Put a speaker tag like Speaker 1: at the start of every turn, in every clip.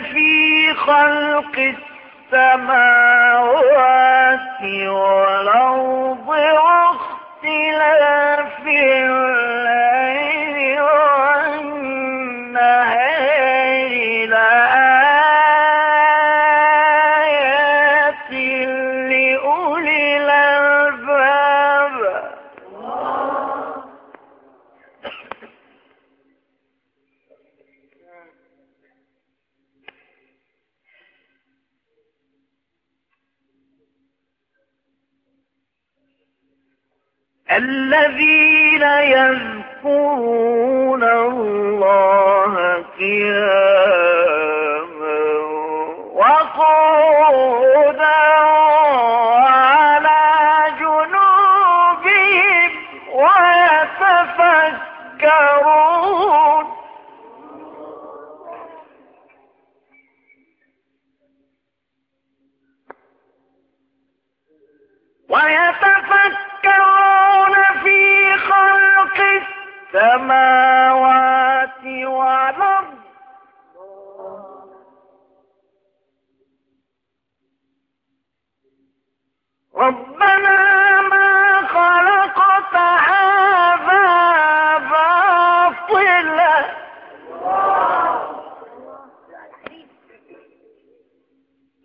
Speaker 1: في خلق السماوات والأرض الذين يذكرون الله قياما وقعودا وعلى جنوبهم ويتفكرون. ويتفكرون السماوات والأرض. ربنا ما خلقت هذا باطلا.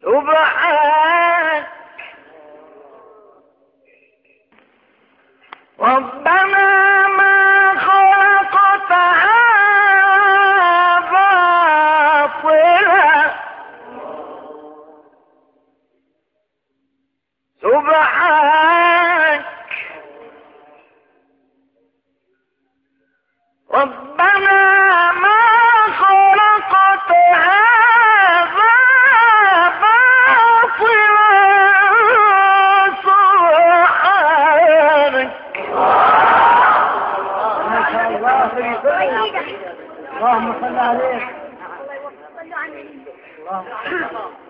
Speaker 1: سبحانك. ربنا سبحانك ربنا ما خلقت هذا باطلا سبحانك.
Speaker 2: ما شاء الله اللهم صل عليك اللهم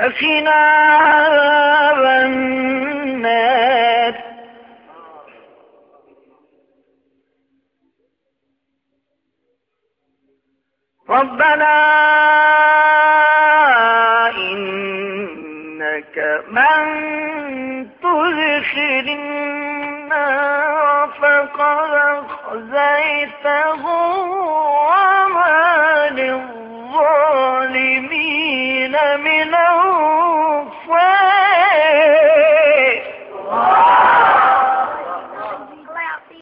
Speaker 1: فقنا عذاب النار ربنا إنك من تدخل النار فقد أخزيته